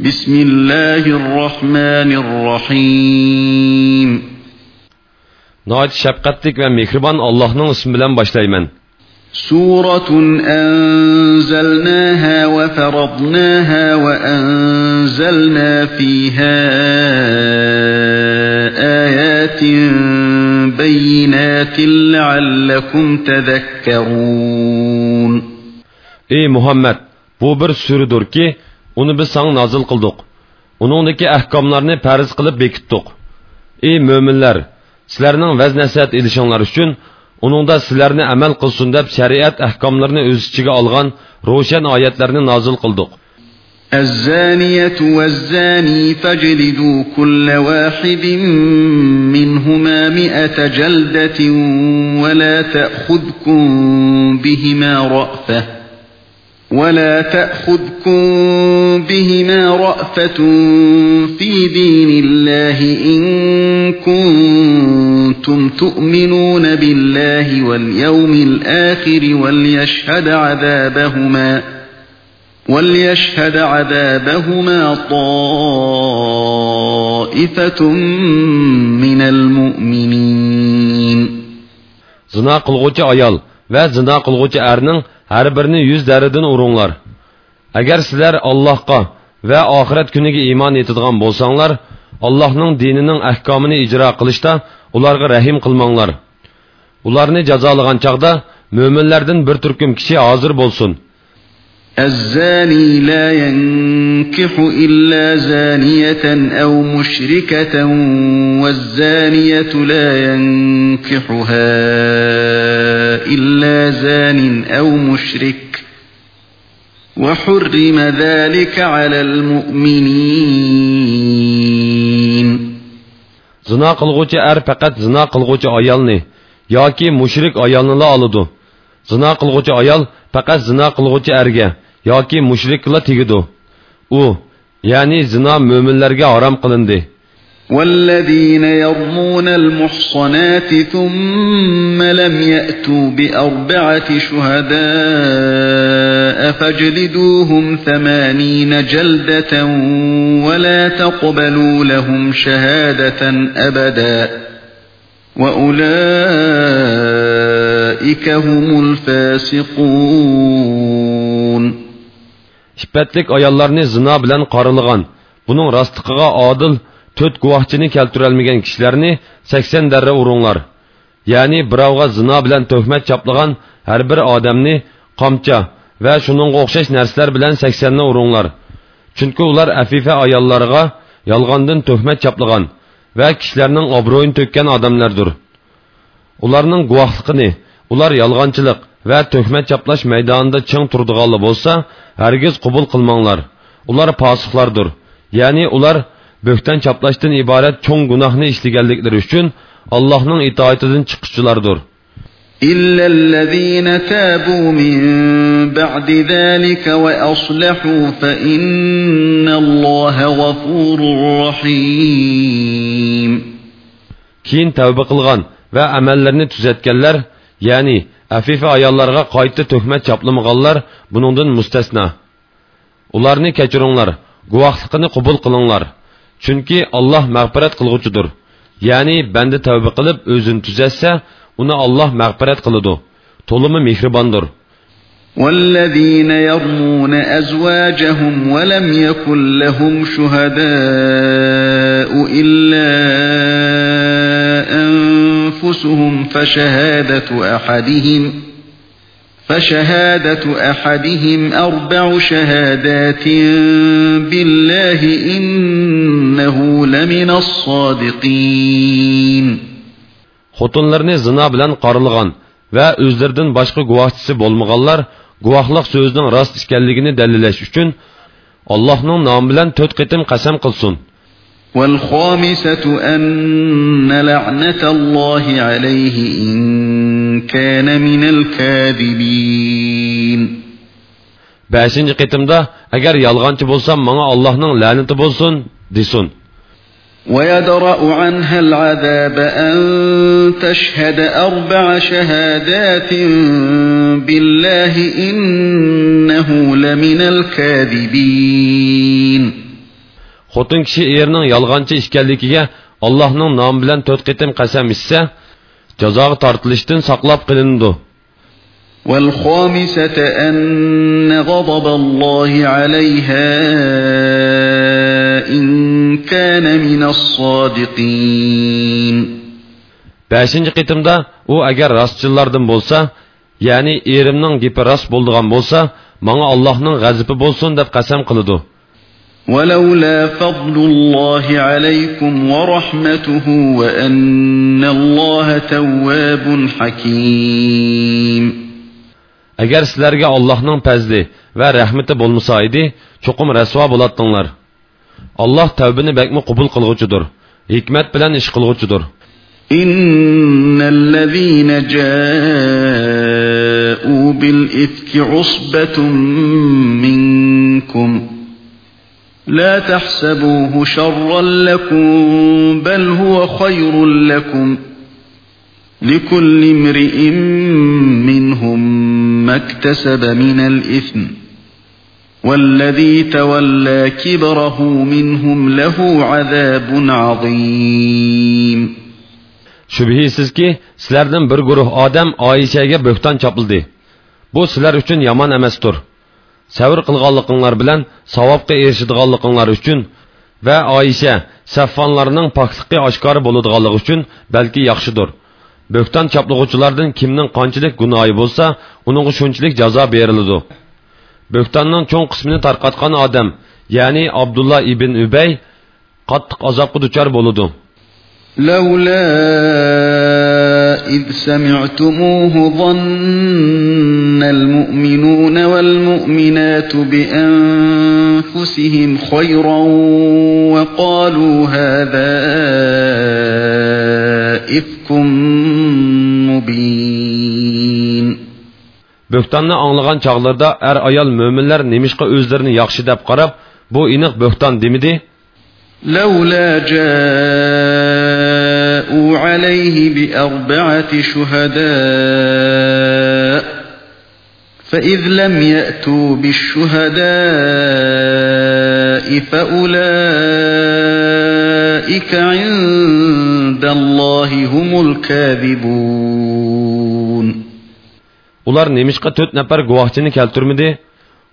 بسم الله الرحمن الرحيم. نهاية شبقتك ومكربان الله اسم باش باشلايمن سورة أنزلناها وفرضناها وأنزلنا فيها آيات بينات لعلكم تذكرون. إي محمد بو بر سوردور onu biz sana nazil kıldık. Onundaki ahkamlarını periz kılıp bekittik. Ey müminler, sizlerinin vez nasihat edişinler için, onunda sizlerini amel kılsın deb şeriat ahkamlarını öz içige algan roşen ayetlerini nazil kıldık. الزانية والزاني فاجلدوا كل واحد منهما مئة جلدة ولا تأخذكم بهما رأفة ولا تأخذكم بهما رأفة في دين الله إن كنتم تؤمنون بالله واليوم الآخر وليشهد عذابهما وليشهد عذابهما طائفة من المؤمنين. Zina qılğucu ayol və zina qılğucu ərinin har birini yuz daridan uringlar agar sizlar allohga va oxirat kuniga iymon etadigan bo'lsanglar allohning dinining ahkomini ijro qilishda ularga rahim qilmanglar. Ularni jazolagan chog'da mo'minlardan bir turkum kishi hozir bo'lsin. الزاني لا ينكح إلا زانية أو مشركة والزانية لا ينكحها إلا زان أو مشرك. وحرم ذلك على المؤمنين. زىنا قىلغۇچى ئەر پەقەت زىنا قىلغۇچى ئايالنى ياكى مۇشرىك ئايالنىلا ئالىدۇ زىنا قىلغۇچى ئايال پەقەت زىنا قىلغۇچى ئەرگە. ياكى مۇشرىككىلا تېگىدۇ. U, ya'ni zina mo'minlarga harom qilindi. والذين يرمون المحصنات ثم لم يأتوا بأربعة شهداء فاجلدوهم ثمانين جلدة ولا تقبلوا لهم شهادة أبدا وأولئك هم الفاسقون Şippetlik ayollarni zina bilan qorilgan, buning rostligiga odil to'rt guvohchini keltirolmagan kishilarni 80 darra uringlar. Ya'ni birovga zina bilan tuhmat chaplagan har bir odamni qamcha va shuningga o'xshash narsalar bilan 80 ni uringlar. Chunki ular afifa ayollarga yolg'ondan tuhmat chaplagan va kishilarning obro'yini to'kkan odamlardir. Ularning guvohligini, ular yolg'onchilik va tuhmat chaplash maydonida ching turdiganlar bo'lsa, hargiz qabul qilmanglar. Ular fosiqlardir. Ya'ni ular böhtan chaplashdan iborat cho'ng gunohni ishlaganliklari uchun Allohning itoatidan chiqishchilardir. إلا الذين تابوا من بعد ذلك وأصلحوا فإن الله غفور رحيم Keyin tavba qilgan va amallarni tuzatganlar, ya'ni afifa ayollarga qayta tuhmat chaplamaganlar buningdan mustasno. Ularni kechiringlar, guvohligini qabul qilinglar. Chunki Alloh mag'firat qilg'uchidir. Ya'ni banda tavba qilib o'zini tuzatsa, uni Alloh mag'firat qiladi. To'limi mehribondir. والذين يرمون أزواجهم ولم يكن لهم شهداء إلا أنفسهم فشهادة أحدهم فشهادة أحدهم أربع شهادات بالله إنه لمن الصادقين Xotinlarni zina bilan qorilgan va o'zlaridan boshqa guvohchisi bo'lmaganlar guvohlik so'zining rost ekanligini dalillash uchun Allohning nomi bilan 4 qitim qasam qilsin. والخامسة أن لعنة الله عليه إن كان من الكاذبين 5 qitimda agar yolg'onchi bo'lsam, menga Allohning la'nati bo'lsin, desin. ويدرأ عنها العذاب أن تشهد أربع شهادات بالله إنه لمن الكاذبين xotin kishi erining yolg'onchi ekanligiga allohning nomi bilan to'rt qitim qasam ichsa jazoga tortilishdan saqlab qilinadi والخامسة أن غضب الله عليها إن كان من الصادقين beshinchi qitimda u agar rostchillardan bo'lsa ya'ni erimning gapi rost bo'ldigan bo'lsa manga allohning g'azibi bo'lsin deb qasam qiladi ولولا فضل الله عليكم ورحمته وأن الله تواب حكيم agar sizlarga allohning fazli va rahmati bo'lmasa edi cho'qim rasvo bo'latdinglar alloh tavbini bakmi qubul qilg'uchidir hikmat bilan ish qilg'uchidir إن الذين جاءوا بالإفك عصبة منكم لا تحسبوه شرا لكم بل هو خير لكم لكل امرئ منهم ما اكتسب من الإثم والذي تولى كبره منهم له عذاب عظيم Şübhisizki, sizlerden bir guruh Adem Ayşe'ye böhtan çapıldı. Bu sizler için yaman. savr qilganliginglar bilan savobga erishadiganliginglar uchun va oyisha saffonlarning pokligi oshkora bo'ladiganligi uchun balki yaxshidir bo'xton choplag'uvchilardan kimning qanchalik gunohi bo'lsa uningga shunchalik jazo beriladi bo'xtonning cho'ng qismini tarqatgan odam ya'ni abdulloh ibn ubay qattiq azobga duchor bo'ladi لولا إذ سمعتموه ظن المؤمنون والمؤمنات بأنفسهم خيرا وقالوا هذا إفك مبين bo'xtonni anglagan chog'larda er ayol mo'minlar nemishqa o'zlarini yaxshi deb qarab bu iniq bo'xton demidi لولا جاءوا عليه بأربعة شهداء فإذ لم يأتوا بالشهداء فأولئك عند الله هم الكاذبون ular nemishqa to'rt nafar guvohchini keltirmidi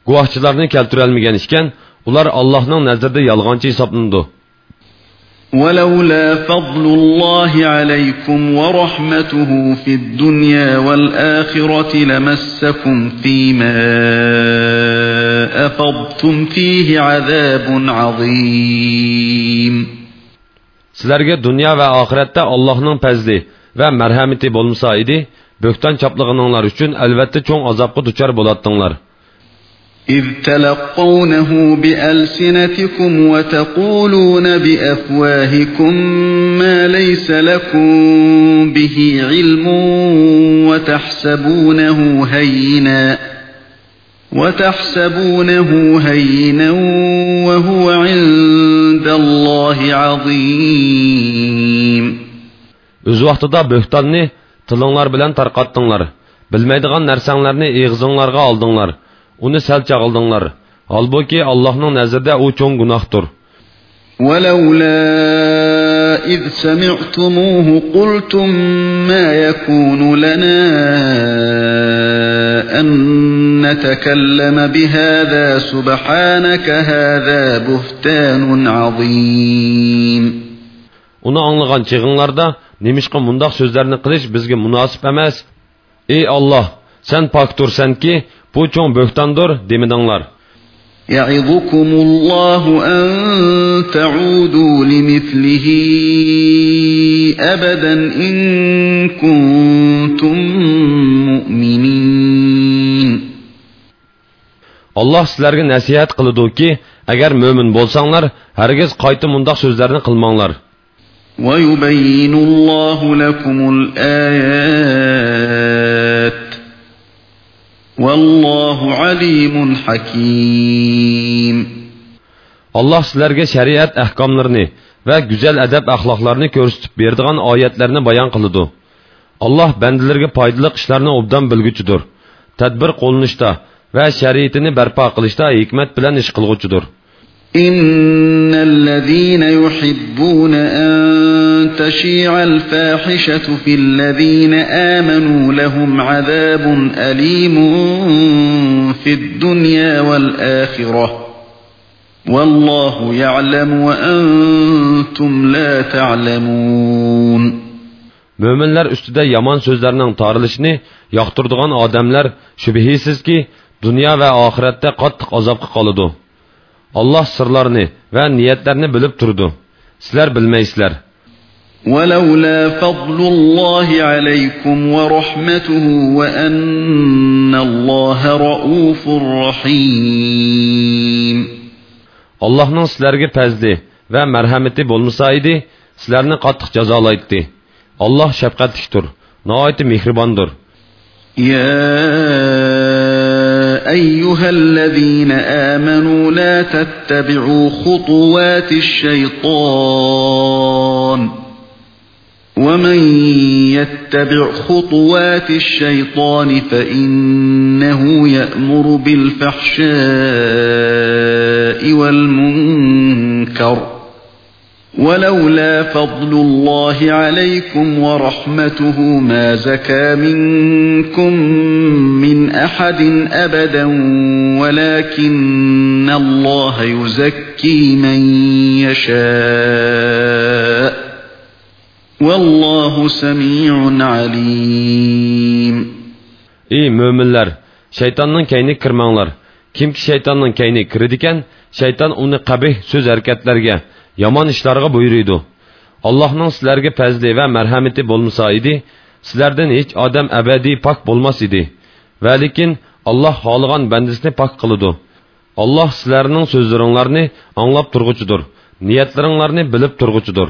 guvohchilarni keltirolmagan ekan ular allohning nazarida yolg'onchi hisoblanadi ولولا فضل الله عليكم ورحمته في الدنيا والآخرة لمسكم فيما أفضتم فيه عذاب عظيم sizlarga dunyo va oxiratda allohning fazli va marhamati bo'lmasa edi bo'xton choplag'ininglar uchun albatta cho'ng azobga duchor bo'ladinglar إذ تلقونه بألسنتكم وتقولون بأفواهكم ما ليس لكم به علم وتحسبونه هينا وتحسبونه هينا وهو عند الله عظيم o'z vaqtida bo'xtonni tilinglar bilan tarqatdinglar bilmaydigan narsanglarni eg'zinglarga oldinglar uni sal chag'ildinglar holbuki allohning nazarida u cho'ng gunohdir ولولا إذ سمعتموه قلتم ما يكون لنا أن نتكلم بهذا سبحانك هذا بهتان عظيم uni anglagan chig'inglarda nemishqa mundoq so'zlarni qilish bizga munosib emas ey olloh sen poktursanki bu cho'ng bo'xtondir demidinglar يعظكم الله أن تعودوا لمثله أبدا إن كنتم مؤمنين alloh sizlarga nasihat qilidiki agar mo'min bo'lsanglar hargiz qayta mundoq so'zlarni qilmanglar ويبين الله لكم الآيات Vallahu alimun hakim. Allah sizlarga shariat ahkomlarini va go'zal adab axloqlarini ko'rsatib beradigan oyatlarni bayon qiladi. Alloh bandalarga foydali ishlarni obdan bilguchidir. Tadbir qo'llanishda va shariatini barpo qilishda hikmat bilan ish qilguchidir. Innallazina yuhibbuna an تشيع الفاحشة في الذين آمنوا لهم عذاب أليم في الدنيا والآخرة والله يعلم وأنتم لا تعلمون Möminlər üstüdə yaman sözlərinin tarılışını yoqtirdigan odamlar shubhisizki dunyo va oxiratda qattiq azobga qoladi. Alloh sirlarni va niyatlarni bilib turdi. Sizlar bilmaysizlar. ولولا فضل الله عليكم ورحمته وأن الله رؤوف رحيم. الله نص پزدی و مرحمتی بولمسا ایدی سلرنا قاتق جزالا ایدی الله شفقت اشتر نهایت مهرباندر يا أيها الذين آمنوا لا تتبعوا خطوات الشيطان ومن يتبع خطوات الشيطان فإنه يأمر بالفحشاء والمنكر ولولا فضل الله عليكم ورحمته ما زكى منكم من أحد أبدا ولكن الله يزكي من يشاء Vallahu semi'un alim. Ey müminler, şeytanın keyni kırmanglar. Kimki şeytanın keyni kirdiken, şeytan onu qabih söz hareketlerge, yaman işlerge buyuruydu. Allah'ın sizlerge pezli ve merhameti bulmasa idi, sizlerden hiç adam ebedi pak bulmaz idi. Ve lakin Allah halıgan bendisini pak kılıdı. Allah sizlerinin sözlerinlerini anlap turgucudur. Niyetlerini bilip turgucudur.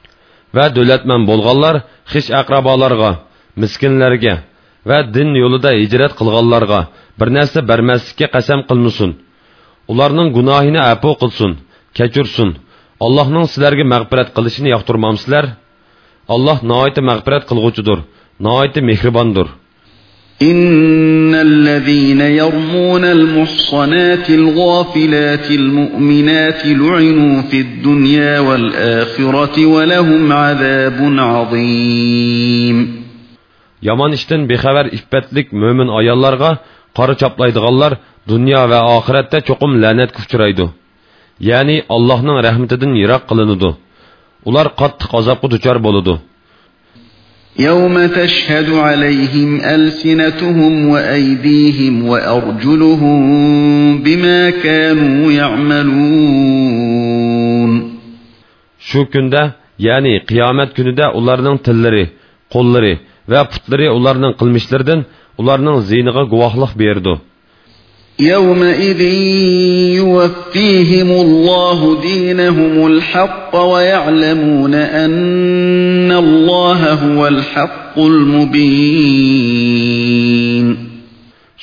va davlatman bo'lganlar hech aqrabolarga miskinlarga va din yo'lida hijrat qilganlarga bir narsa bermaslikka qasam qilmasin. Ularning gunohini apu qilsin kechursin allohning sizlarga mag'firat qilishini yoqtirmamsizlar? Alloh noiti mag'firat qilg'uchidir noiti mehribondir. إن الذين يرمون المحصنات الغافلات المؤمنات لعنوا في الدنيا والآخرة ولهم عذاب عظيم Yaman işten bexəbər iffətlik mömin ayallarga qarı çaplaydıqanlar dünya və axirətdə çoxum lənət küfçürəydi. Yəni Allah'ın rəhmətindən yiraq qılınıdı. Ular qattiq azabqa duçar boludu. يوم تشهد عليهم ألسنتهم وأيديهم وأرجلهم بما كانوا يعملون شو كندا يعني قيامة كندا أولارنن تلري قلري ve putları onlarının kılmışlardan, onlarının zinığa guvahlık. يومئذ يوفيهم الله دينهم الحق ويعلمون أن الله هو الحق المبين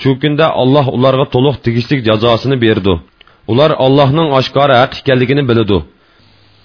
Şu kunda Allah ularga toluq tegishlik jazosini berdi. Ular Allohning oshkora haq ekanligini biladi.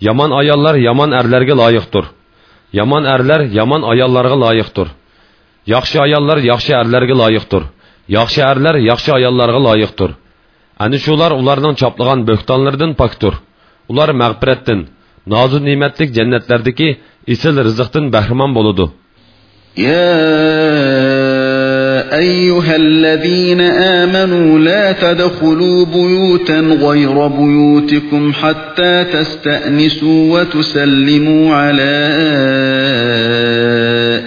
Yaman ayallar yaman erlerge layıktır. Yaman erler yaman ayallarga layıktır. Yaxşı ayallar yaxşı erlerge layıktır. Yaxşı erler yaxşı ayallarga layıktır. Ani şular ulardan çaplagan böhtanlardan paktur. Ular mağfirettin, nazu nimetlik cennetlerdeki isil rızıktın behriman boludu. Ya يا أيها الذين آمنوا لا تدخلوا بيوتا غير بيوتكم حتى تستأنسوا وتسلموا على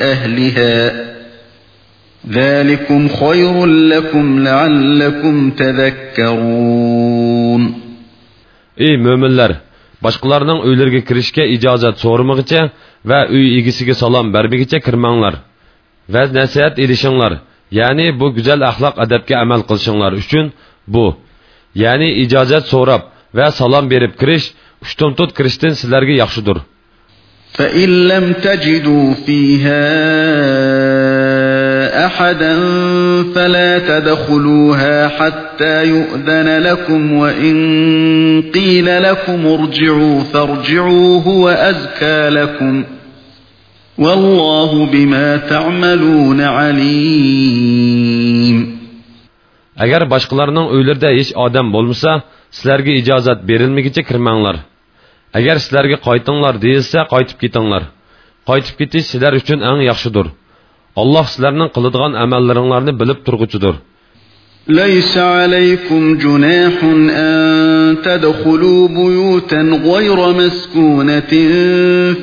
أهلها ذلكم خير لكم لعلكم تذكرون Ey möminlər, başqalarının öylərə kirishə icazət sormağıca və öy egisiga salom berməgicha kirmanglar. va nasihat edishinglar ya'ni bu go'zal axloq adabga amal qilishinglar uchun bu ya'ni ijozat so'rab va salom berib kirish ushtumtut kirishdan sizlarga yaxshidir فإن لم تجدوا فيها أحدا فلا تدخلوها حتى يؤذن لكم وإن قيل لكم ارجعوا فارجعوا هو أزكى لكم ۖ Vallahu bima ta'malun alim. Agar boshqalarning uylarida hech odam bo'lmasa, sizlarga ijozat berilmaguncha kirmanglar. Agar sizlarga qaytinglar deyilsa, qaytib ketinglar. Qaytib ketish sizlar uchun eng yaxshidir. Alloh sizlarning qiladigan amallaringizni bilib turguchidir. Laysa alaykum junahun an تدخلوا بيوتا غير مسكونة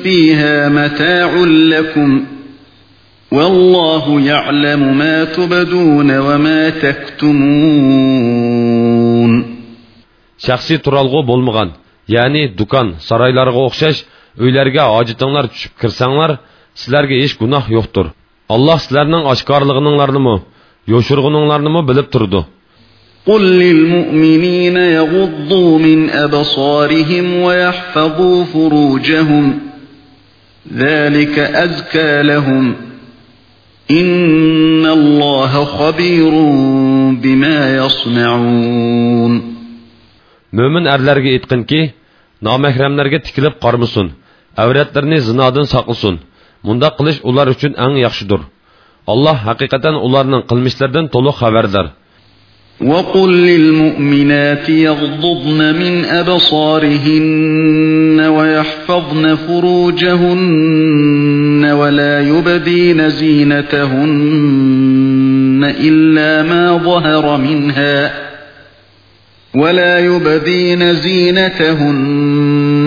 فيها متاع لكم والله يعلم ما تبدون وما تكتمون shaxsiy turalg'u bo'lmagan ya'ni do'kon saroylarga o'xshash uylarga hojitinglar tushib kirsanglar sizlarga hech gunoh yo'qdir alloh sizlarning oshkorlig'inglarnimi yoshurg'uninglarnimi bilib turdi قل للمؤمنين يغضوا من أبصارهم ويحفظوا فروجهم ذلك أزكى لهم إن الله خبير بما يصنعون Mömin erlerge etkin ki, namahremlerge tikilip qarmısın, avretlerini zinadan saqlısın. Munda qilish ular uchun eng yaxshidir. alloh haqiqatan ularning qilmishlaridan to'liq xabardor وقل للمؤمنات يغضضن من أبصارهن ويحفظن فروجهن ولا يبدين زينتهن إلا ما ظهر منها ولا يبدين زينتهن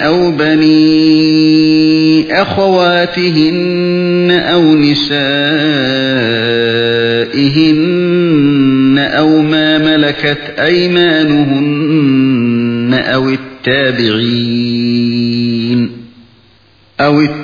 أو بني أخواتهن أو نسائهن أو ما ملكت أيمانهن أو التابعين أو التابعين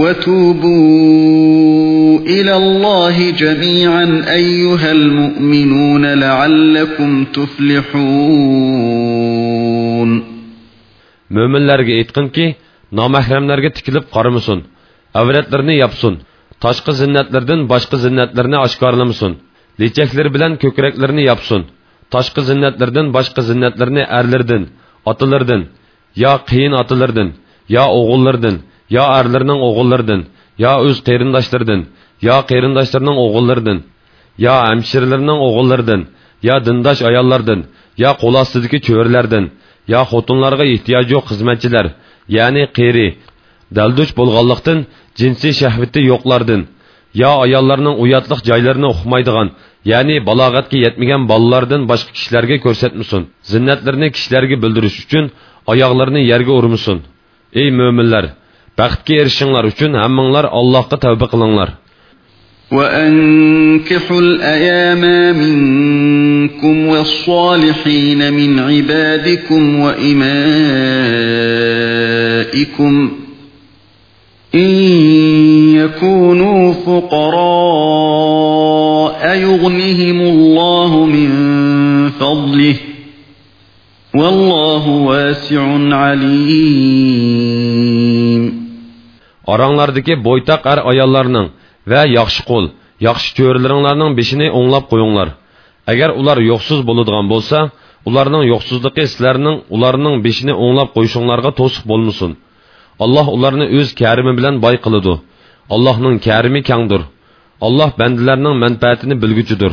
وتوبوا إلى الله جميعا أيها المؤمنون لعلكم تفلحون Möminlərə etqin ki, namahrəmlərə tikilib qarımısın, avratlarını yapsın, taşqı zinnətlərdən başqa zinnətlərini aşkarlamasın, lecəkləri bilən kökrəklərini yapsın, taşqı zinnətlərdən başqa zinnətlərini ərlərdən, atılardan, ya qiyin atılardan, ya oğullardan, yo erlarning o'g'illaridan yo o'z qarindoshlaridan yo qarindoshlarining o'g'illaridan yo hamshirlarning o'g'illaridan yo dindosh ayollardan yo qo'l ostidagi cho'rlardan yo xotinlarga ehtiyoji yo'q xizmatchilar ya'ni qeri dalduch bo'lganlikdan jinsiy shahvati yo'qlardan yo ayollarning uyatliq joylarini uqmaydigan ya'ni balog'atga yetmagan bolalardan boshqa kishilarga ko'rsatmasin zinnatlarini kishilarga bildirish uchun oyoqlarini yerga urmasin ey mo'minlar baxtga erishinglar uchun hammanglar allohga tavba qilinglar وأنكحوا الأيام منكم والصالحين من عبادكم وإمائكم إن يكونوا فقراء يغنهم الله من فضله والله واسع عليم. Aranglardaki boytaq er ayollarning va yaxshi qo'l, yaxshi cho'rilaringlarning beshini o'nglab qo'yinglar. Agar ular yo'qsiz bo'ladigan bo'lsa, ularning yo'qsizligi sizlarning ularning beshini o'nglab qo'yishinglarga to'siq bo'lmasin. alloh ularni o'z karimi bilan boy qiladi allohning karimi kangdir alloh bandalarning manfaatini bilguchidir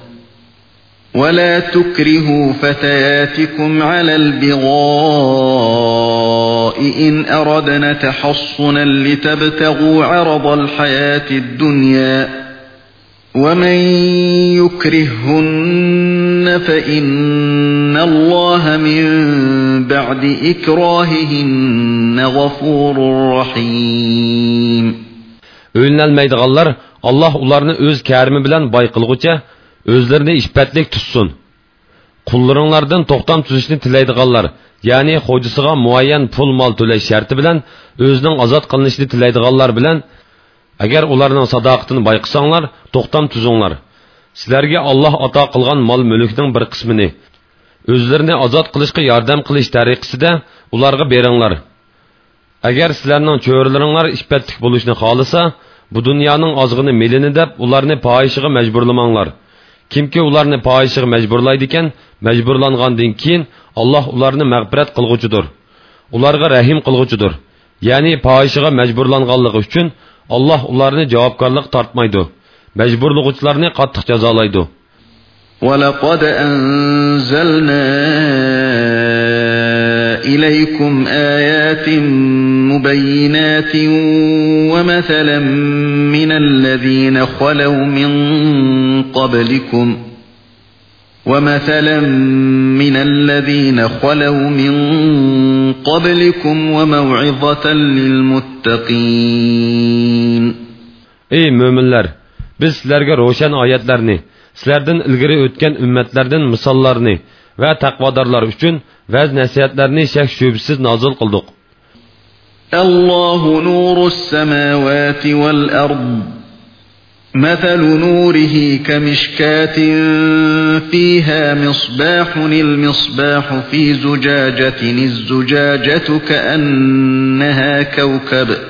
ولا تكرهوا فتياتكم على البغاء إن أردنا تحصنا لتبتغوا عرض الحياة الدنيا ومن يكرهن فإن الله من بعد إكراههن غفور رحيم. Öynəlməydiğanlar Allah onlarını öz kərimi bilən bay o'zlarini ishbatlik tutsin qullaringlardan to'xtam tuzishni tilaydiganlar ya'ni xo'jasiga muayyan pul mol to'lash sharti bilan o'zining ozod qilinishini tilaydiganlar bilan agar ularning sadoqatini bayqisanglar to'xtam tuzinglar sizlarga olloh ato qilgan mol mulkning bir qismini o'zlarini ozod qilishga yordam qilish tariqasida ularga beringlar agar sizlarning cho'rilaringlar ishbatlik bo'lishni xohlasa bu dunyoning ozg'ini melini deb ularni poyishiga majburlamanglar kimki ularni poyishiga majburlaydi ekan majburlangandan keyin alloh ularni mag'firat qilg'uchidir ularga rahim qilg'uchidir ya'ni poyishiga majburlanganligi uchun alloh ularni javobgarlik tortmaydi majburlug'uchilarni qattiq jazolaydi ولقد أنزلنا إليكم آيات مبينات ومثلا من الذين خلوا من قبلكم ومثلا من الذين خلوا من قبلكم وموعظة للمتقين. أي مؤمنلر biz sizlerge روشن آياتlarını sizlerden ilgiri ötken ümmetlerden misallarını və təqvadarlar üçün vəz nəsihətlərini şək şübhəsiz nazil qıldıq. الله نور السماوات والأرض مثل نوره كمشكاة فيها مصباح المصباح في زجاجة الزجاجة كأنها كوكب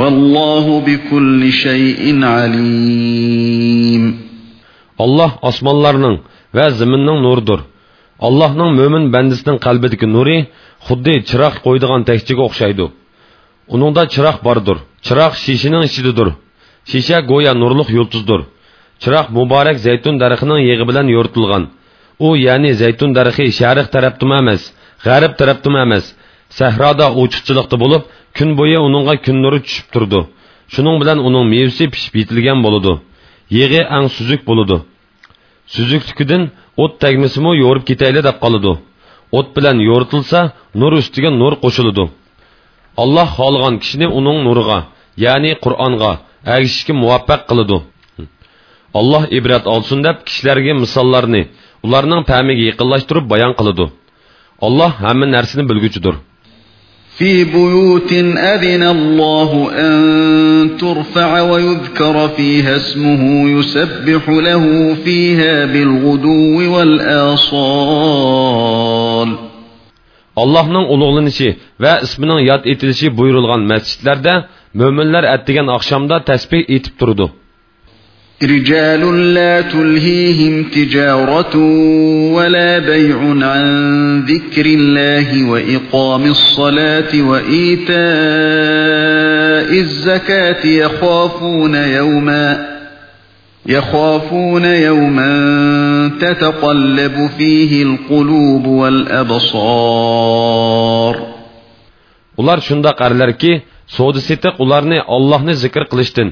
Vallahu bi kulli alim. Allah osmonlarning va zaminning nuridir. Allohning mo'min bandisining qalbidagi nuri xuddi chiroq qo'ydigan takchiga o'xshaydi. Uningda chiroq bordir. Chiroq shishaning ichidadir. Shisha go'ya nurliq yulduzdir. Chiroq muborak zaytun daraxining yig'i bilan yo'ritilgan. U ya'ni zaytun daraxti sharq tarafdan emas, g'arb tarafdan emas, sahroda o'chiqchilikda bo'lib, kun bo'yi uningga kun nuri tushib turdi. Shuning bilan uning mevsi pishib yetilgan bo'ladi. Yig'i ang suzuk bo'ladi. Suzuklikidan o't tagmisimi yo'rib ketayli deb qoladi. O't bilan yo'ritilsa nur ustiga nur qo'shiladi. Alloh xohlagan kishini uning nuriga ya'ni qur'onga agishishga muvaffaq qiladi. Alloh ibrat olsin deb kishilarga misollarni ularning fahmiga yaqinlashtirib bayon qiladi. Alloh hamma narsani bilguchidir. في بيوت أذن الله أن ترفع ويذكر فيها اسمه يسبح له فيها بالغدو والآصال Allah'ın uluğlanışı ve isminin yad etilişi buyurulgan mescidlerde müminler ettigen akşamda tesbih etip durdu. رجال لا تلهيهم تجارة ولا بيع عن ذكر الله وإقام الصلاة وإيتاء الزكاة يخافون يوما يخافون يوما تتقلب فيه القلوب والأبصار. Ular shunda qarlarki, savdo setiq ularni Allohni zikr qilishdan,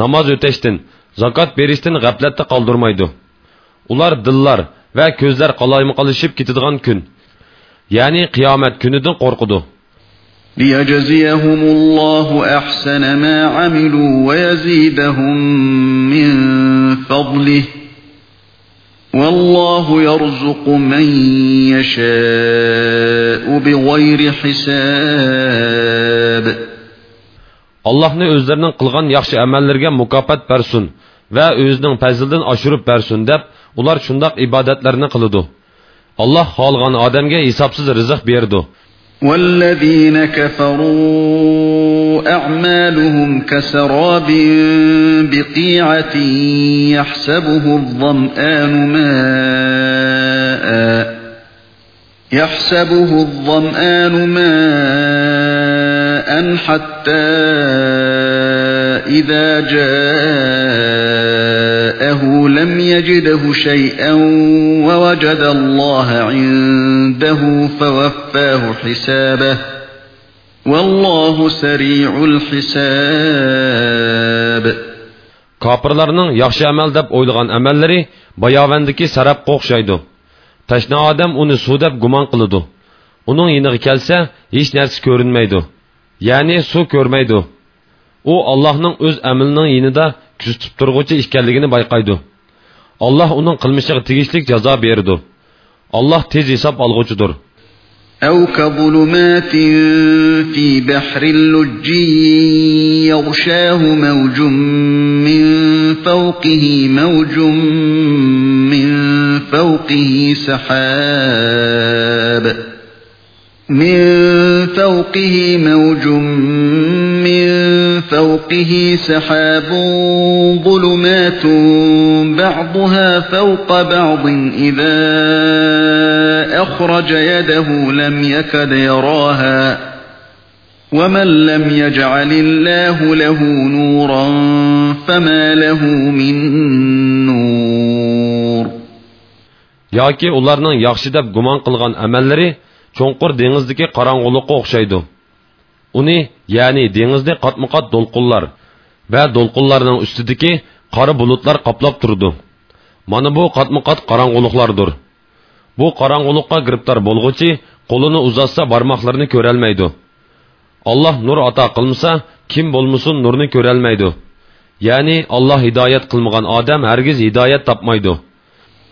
namoz o'tashdan, zakot berishdan g'aflatda qoldirmaydi ular dillar va ko'zlar qaloymiqalashib ketadigan kun ya'ni qiyomat kunidan qo'rqidi ليجزيهم الله أحسن ما عملوا ويزيدهم من فضله والله يرزق من يشاء بغير حساب Allah'ni özlerinin qılğan yaxşı əməllərə mükafat bersin və özünün fəzlindən aşırıb bersin deb ular şundaq ibadətlərini qılıdı. Allah xalğan adamga hesabsız rızıq berdi. والذين كفروا أعمالهم كسراب بقيعة يحسبه الظمآن ماء يحسبه الظمآن ماء حتى إذا جاءه لم يجده شيئا ووجد الله عنده فوفاه حسابه والله سريع الحساب Kapırlarının yaxşı əməl deb oylagan əməlləri bayavəndiki sarab qoxşaydı. Təşna adam onu su deb gumon qiladi. Uning yiniga kelsa, hech narsa ko'rinmaydi. Ya'ni suv ko'rmaydi. U Allohning o'z amalining yinida kuzatib turg'uchi ekanligini bayqaydi. Alloh uning qilmishiga tegishli jazo berdi. Alloh tez hisob olg'uchidir. أو كظلمات في بحر اللج يغشاه موج من فوقه موج من فوقه سحاب من فوقه موج من فوقه سحاب ظلمات بعضها فوق بعض إذا أخرج يده لم يكد يراها ومن لم يجعل الله له نورا فما له من نور. yoki ularning yaxshi deb gumon qilgan amallari cho'nqur dengizdagi qorong'uliqqa o'xshaydi uni ya'ni dengizni qatma-qat do'lqinlar va do'lqinlarning ustidagi qora bulutlar qoplab turdi mana bu qatma-qat qorong'uliqlardir bu qorong'uliqqa giribtor bo'lg'uchi qo'lini uzatsa barmoqlarini ko'rolmaydi alloh nur ato qilmasa kim bo'lmasin nurni ko'rolmaydi ya'ni alloh hidoyat qilmagan odam hargiz hidoyat topmaydi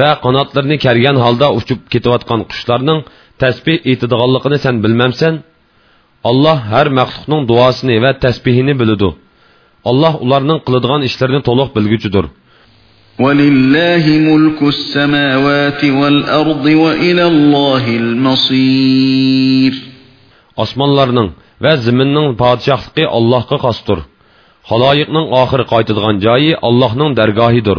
va qanotlarini kargan holda uchib ketayotgan qushlarning tasbih etadiganligini sen bilmamsan alloh har maxluqning duosini va tasbihini biladi alloh ularning qiladigan ishlarini to'liq bilguchidir ولله ملك السماوات والأرض وإلى الله المصير osmonlarning va ziminning podshohligi allohga xosdir haloyiqning oxiri qaytadigan joyi allohning dargohidir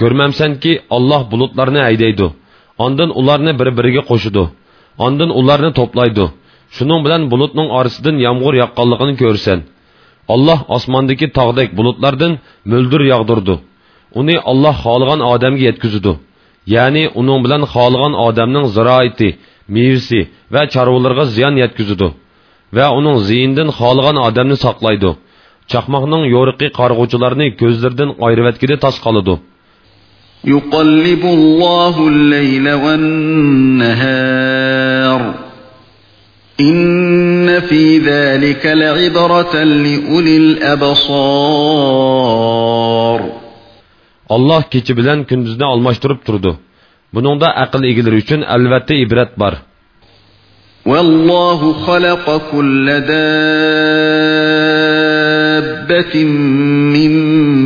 Ko'rmamsanki olloh bulutlarni haydaydi ondin ularni bir biriga qo'shidi ondin ularni to'playdi shuning bilan bulutning orasidan yomg'ir yoqqanligini ko'rsan olloh osmondagi tog'dek bulutlardan mo'ldir yog'dirdi uni olloh xohlagan odamga yetkazidi ya'ni uning bilan xohlagan odamning ziroiti mevasi va chorvalarga ziyon yetkazidi va uning ziyindan xohlagan odamni saqlaydi chaqmoqning yo'riqi qarg'uvchilarni ko'zlaridan ayrivatkida tos qoladi يقلب الله الليل والنهار إن في ذلك لعبرة لأولي الأبصار الله كيچ билан күндүзне алмаштырып турду. Бунунда акыл игилери үчүн албетте ибрат бар. والله خلق كل دابة مما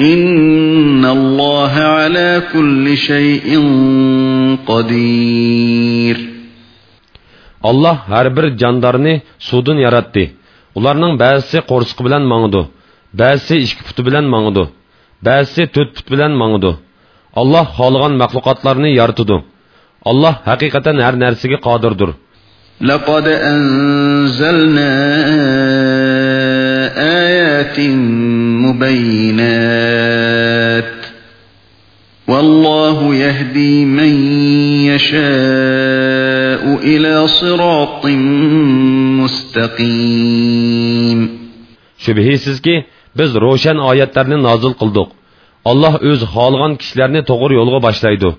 إن الله على كل شيء قدير Allah har bir jondarni suvdan yaratdi. Ularning ba'zisi qo'rsqi bilan mangdi, ba'zisi ikki puti bilan mangdi, ba'zisi to'rt put bilan mangdi. Allah xohlagan mahluqotlarni yaratdi. Allah haqiqatan har narsaga qodirdir. Laqad anzalna آيات مبينات والله يهدي من يشاء إلى صراط مستقيم Şübhisizki biz roşan ayetlerini nazil kıldık. Allah öz halgan kişilerini doğru yolga başlaydı.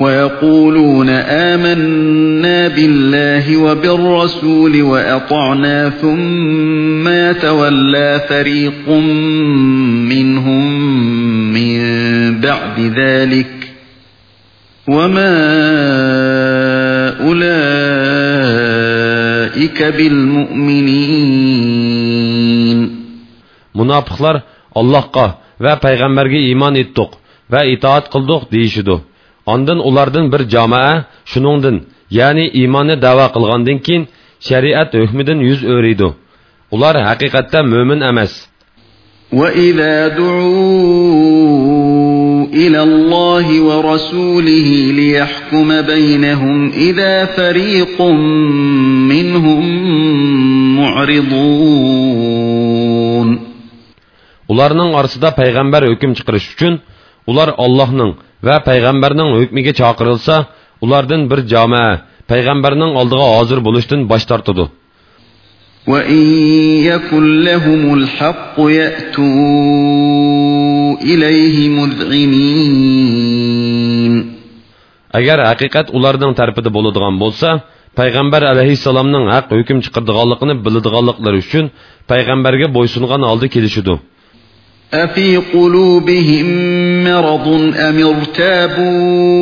ويقولون آمنا بالله وبالرسول وأطعنا ثم يتولى فريق منهم من بعد ذلك وما أولئك بالمؤمنين منافقlar Allah'a ve peygamberge iman ettik ve itaat kıldık deyişidir. Ondan ulardan bir jamoa shuningdin, ya'ni iymonni da'vo qilgandan keyin shariat hukmidan yuz o'riydi. Ular haqiqatda mo'min emas. وَإِذَا دُعُوا إِلَى اللَّهِ وَرَسُولِهِ لِيَحْكُمَ بَيْنَهُمْ إِذَا فَرِيقٌ مِّنْهُمْ مُعْرِضُونَ Ularning orasida payg'ambar hukm chiqarish uchun ular Allohning va payg'ambarning hukmiga chaqirilsa ulardan bir jamoa payg'ambarning oldiga hozir bo'lishdan bosh tortadi وَإِن يَكُن لَّهُمُ الْحَقُّ يَأْتُوا إِلَيْهِ مُذْعِنِينَ agar haqiqat ularning tarafida bo'ladigan bo'lsa payg'ambar alayhissalomning haq hukm chiqardiganligini biladiganliklari uchun payg'ambarga bo'ysungan holda kelishidi أفي قلوبهم مرض أم ارتابوا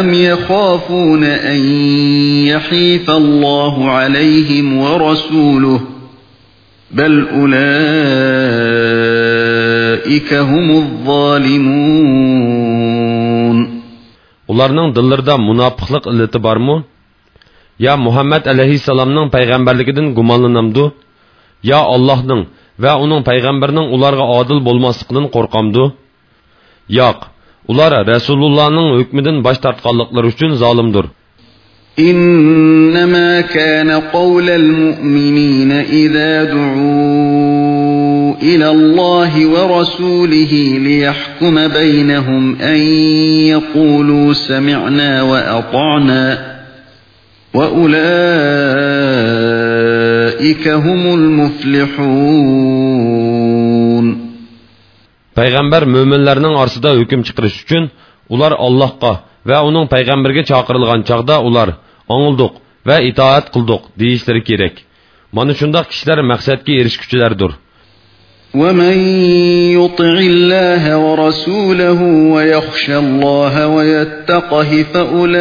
أم يخافون أن يحيف الله عليهم ورسوله بل أولئك هم الظالمون ularning dillarida munofiqlik illati bormi yo muhammad alayhissalomning payg'ambarligidan gumonlanamdu yo allohning va uning payg'ambarining ularga odil bo'lmasligidan qo'rqamdu yo'q ular rasulullohning hukmidan bosh tortganliklari uchun zolimdir إنما كان قول المؤمنين إذا دعوا إلى الله ورسوله ليحكم بينهم أن يقولوا سمعنا وأطعنا وأولئك هم المفلحون payg'ambar mo'minlarning orasida hukm chiqarish uchun ular allohga va uning payg'ambarga chaqirilgan chog'da ular ongildiq va itoat qildik deyishlari kerak mana shundoq kishilar maqsadga erishguchilardir ومن يطع الله ورسوله ويخشى الله ويتقه فأولئك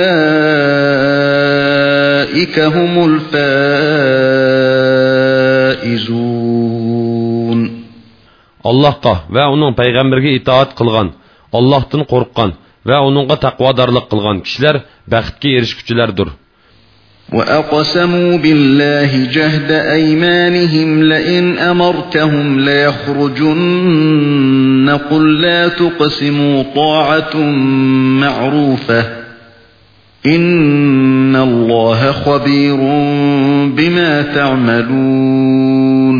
هم الفائزون Allahqa və onun peyğəmbərə itaat qılğan, Allahdan qorxqan və onunğa taqvadarlıq qılğan kişilər bəxtə erişkiçilərdir. وأقسموا بالله جهد أيمانهم لئن أمرتهم ليخرجن قل لا تقسموا طاعة معروفة إن الله خبير بما تعملون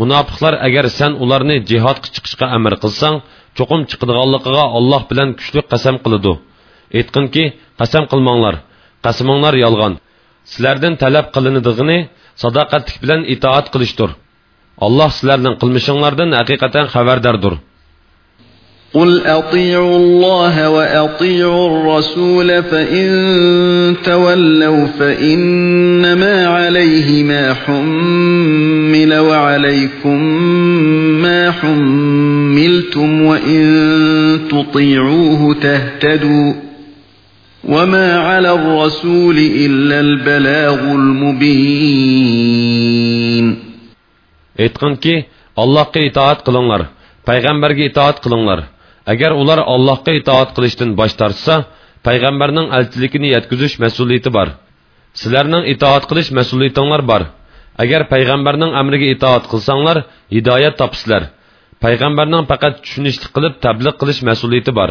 Munofiqlar agar sen ularni jihodga chiqishga amr qilsang, cho'qim chiqadiganligiga Alloh bilan kuchli qasam qiladi. Aytqinki, qasam qilmanglar. Qasaminglar yolg'on. Sizlardan talab qilinadiganini sadoqatlik bilan itoat qilishdir. Alloh sizlarning qilmishinglardan haqiqatan xabardordir. قل أطيعوا الله وأطيعوا الرسول فإن تولوا فإنما عليه ما حمل وعليكم ما حملتم وإن تطيعوه تهتدوا وما على الرسول إلا البلاغ المبين Aytqinki, Allohga itoat qilinglar, payg'ambarga itoat qilinglar. Agar ular allohga itoat qilishdan bosh tortsa payg'ambarning elchiligini yetkazish mas'uliyati bor sizlarning itoat qilish mas'uliyatinglar bor agar payg'ambarning amriga itoat qilsanglar hidoyat topsizlar payg'ambarning faqat tushunishlik qilib tabliq qilish mas'uliyati bor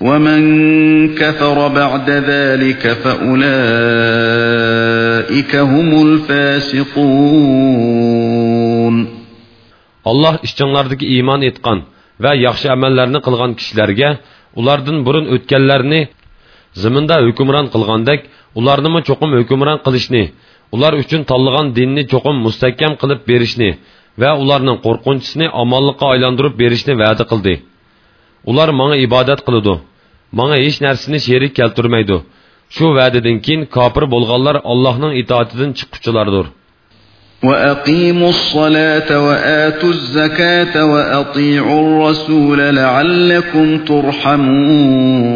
ومن كفر بعد ذلك فأولئك هم الفاسقون الله ishchanlardagi iymon etgan va yaxshi amallarni qilgan kishilarga ulardan burun o'tganlarni ziminda hukmron qilgandek ularnimi cho'qim hukmron qilishni ular uchun tanlagan dinni cho'qim mustahkam qilib berishni va ularning qo'rqinchisini omonlikqa aylantirib berishni va'da qildi ular manga ibodat qiladi manga hech narsani sherik keltirmaydi shu va'dadan keyin kofir bo'lganlar allohning itoatidan chiqquchilardir وأقيموا الصلاة وآتوا الزكاة وأطيعوا الرسول لعلكم ترحمون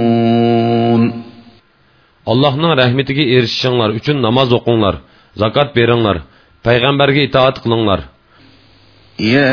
Allah'ın rahmetine erişişinler üçün namaz okunlar, zakat verinler, peygamberge itaat kılınlar. Ya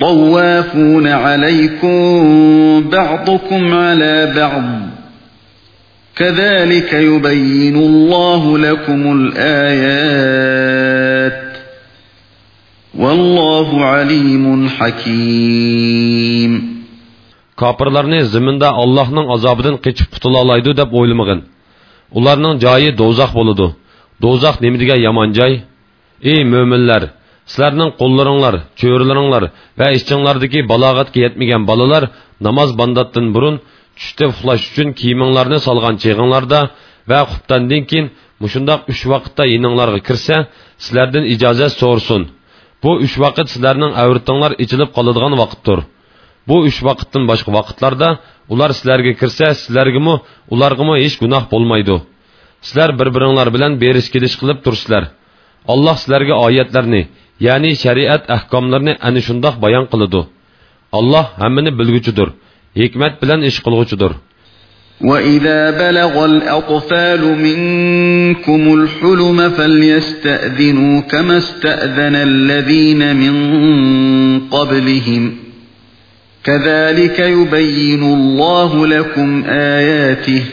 طوافون عليكم بعضكم على بعض كذلك يبين الله لكم الآيات والله عليم حكيم Kapırlarını zimində Allah'ın azabından keçib qutulalaydı deb oylamagın. Ularning joyi do'zax bo'ladi. Do'zax nima yomon joy? Ey mo'minlar, Sizlarning qo'llaringlar, cho'rilaringlar va ishchinglardagi balog'atga yetmagan bolalar namoz bandatdan burun tushda uxlash uchun kiyiminglarni solgan cheg'inglarda va xubtandan keyin mushundoq uch vaqtda yininglarga kirsa, sizlardan ijozat so'rsin. Bu uch vaqt sizlarning avratinglar ichilib qoladigan vaqtdir. bu uch vaqtdan boshqa vaqtlarda ular sizlarga kirsa sizlargami ulargami hech gunoh bo'lmaydi sizlar bir biringlar bilan berish kelish qilib tursizlar alloh sizlarga oyatlarni ya'ni shariat ahkomlarini ana shundoq bayon qiladi alloh hammani bilguchidir hikmat bilan ish qilg'uchidir وَإِذَا بَلَغَ الْأَطْفَالُ مِنكُمُ الْحُلُمَ فَلْيَسْتَأْذِنُوا كَمَا اسْتَأْذَنَ الَّذِينَ مِن قَبْلِهِمْ ۚ كذلك يبين الله لكم آياته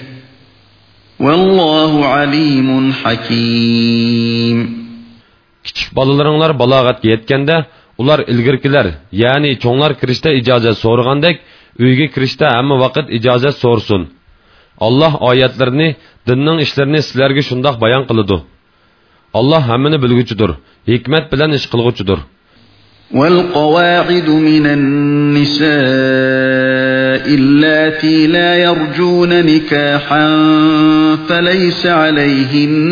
والله عليم حكيم Kichik bolalaringlar balog'atga yetganda ular ilgirkilar, ya'ni cho'nglar kirishda ijozat so'ragandek, uyga kirishda hamma vaqt ijozat so'rsin. Alloh oyatlarini, dinning ishlarini sizlarga shundoq bayon qiladi. Alloh hammani bilguchidir, hikmat bilan ish qilguchidir. والقواعد من النساء اللاتي لا يرجون نكاحا فليس عليهن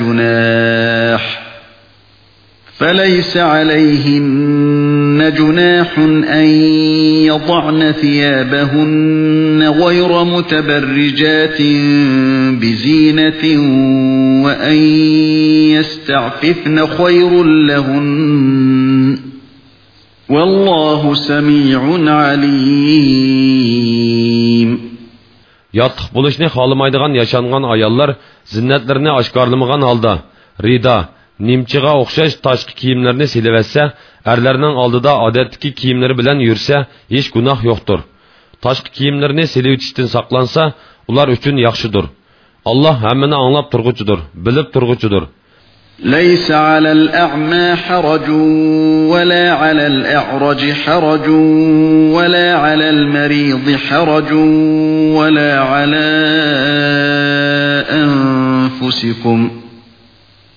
جناح فليس عليهن جناح أن يضعن ثيابهن غير متبرجات بزينة وأن يستعففن خير لهن والله سميع عليم Yatıq buluşni xalamaydigan yaşanğan ayollar zinnətlərini aşkarlamagan halda rida, nimchiga o'xshash tashqi kiyimlarni silaversa erlarning oldida odatdagi kiyimlari bilan yursa hech gunoh yo'qdir tashqi kiyimlarni silivitishdan saqlansa ular uchun yaxshidir alloh hammani anglab turg'uchidir bilib turg'uchidir ليس على الأعمى حرج ولا على الأعرج حرج ولا على المريض حرج ولا على أنفسكم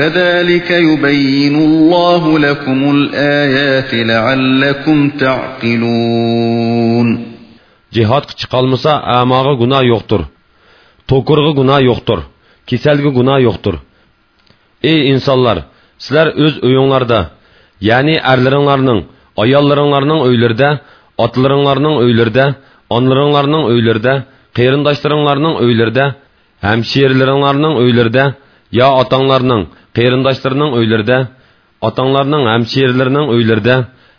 كذلك يبين الله لكم الآيات لعلكم تعقلون Cihatga chiqolmasa amaga gunoh yo'qdir. To'kurga gunoh yo'qdir. Kasalga gunoh yo'qdir. Ey insonlar, sizlar o'z uyinglarda, ya'ni erlaringlarning, ayollaringlarning uylarida, otlaringlarning uylarida, onlaringlarning uylarida, qarindoshlaringlarning uylarida hamshirlaringlarning uylarida yo otanglarning qeyrindaşlarının öylərində, атаңларның әмшерлерінің өйлерде,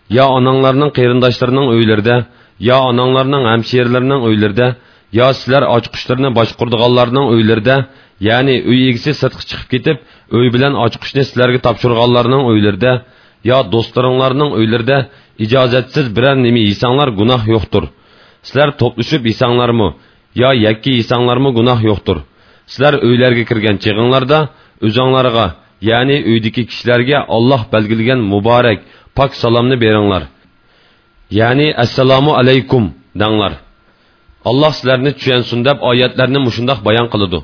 я анаңларның қиырындашларының өйлерде, я анаңларның әмшерлерінің өйлерде, я сілер ачқыштарны башқұрдығаларның өйлерде, яғни үй егісі сыртқы шығып кетіп, өй білән ачқышны сілерге тапшырғаларның өйлерде, я достарыңларның өйлерде, icazətsiz birər nimi insanlar günah yoxdur. Sizlər topluşub insanlarmı, ya yəki insanlarmı günah yoxdur. Sizlər öylərge kirgən çığınlarda, özanlarga, yani öydeki kişilerge Allah belgilgen mübarek, pak salamını berinler. Yani Esselamu Aleykum denler. Allah sizlerini çüyensin deb ayetlerini muşundak bayan kılıdı.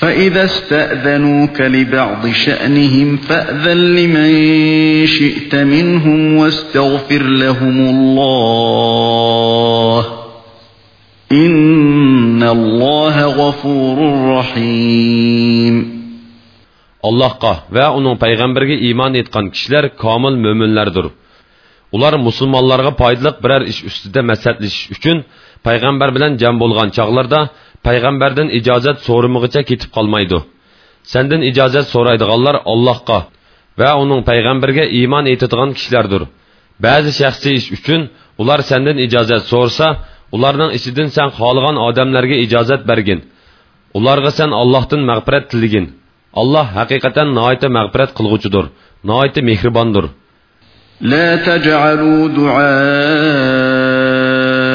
فإذا استأذنوك لبعض شأنهم فأذن لمن شئت منهم واستغفر لهم الله إن الله غفور رحيم Allahqa və onun peyğəmbərə iman etqan kişilər kamil möminlərdir. Ular musulmonlarga foydaliq birər ish ustida maslahatlashish uchun payg'ambar bilan jam bo'lgan chog'larda payg'ambardan ijozat so'rimig'icha ketib qolmaydi sandan ijozat so'raydiganlar allohga va uning payg'ambarga iymon etadigan kishilardir ba'zi shaxsiy ish uchun ular sandan ijozat so'rsa ularning ichidan san xohlagan odamlarga ijozat bergin ularga san allohdan mag'firat tiligin alloh haqiqatan noita mag'firat qilg'uchidir noita mehribondir لا تجعلوا دعاء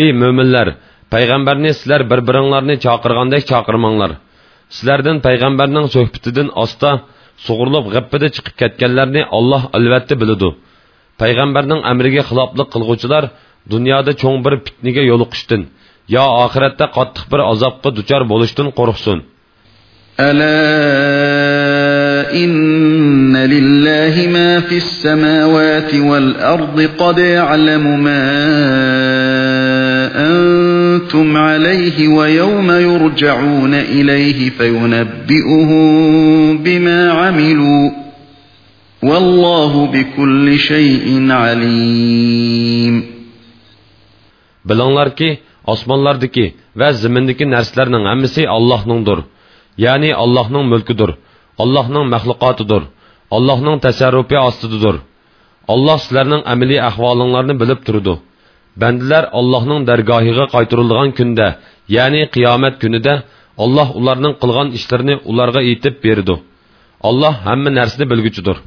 Ey mo'minlar payg'ambarni sizlar bir biringlarni chaqirgandek chaqirmanglar sizlardan payg'ambarning suhbatidan osta sug'urilib g'appida chiqib ketganlarni olloh albatta biladi payg'ambarning amriga xiloflik qilg'uvchilar dunyoda cho'ng bir fitnaga yo'liqishdan yo oxiratda qattiq bir azobga duchor bo'lishdan qo'rqsin ألا إن لله ما في السماوات والأرض قد يعلم ما أنتم عليه ويوم يرجعون إليه فينبئهم بما عملوا والله بكل شيء عليم Bilinglarki, osmonlardagi va zimindagi narsalarning hammasi Allohningdir. Ya'ni Allohning mulkidir. Allohning maxluqotidir. Allohning tasarrufi ostidadir. Alloh sizlarning amaliy ahvolinglarni bilib turadi. Bəndilər Allah'ın dərgahına qaytarılğan gündə, yəni qiyamət günüdə Allah onların qılğan işlərini onlara etib verdi. Allah həmmə nərsini bilgücüdür.